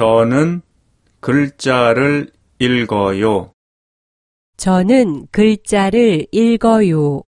저는 글자를 읽어요. 저는 글자를 읽어요.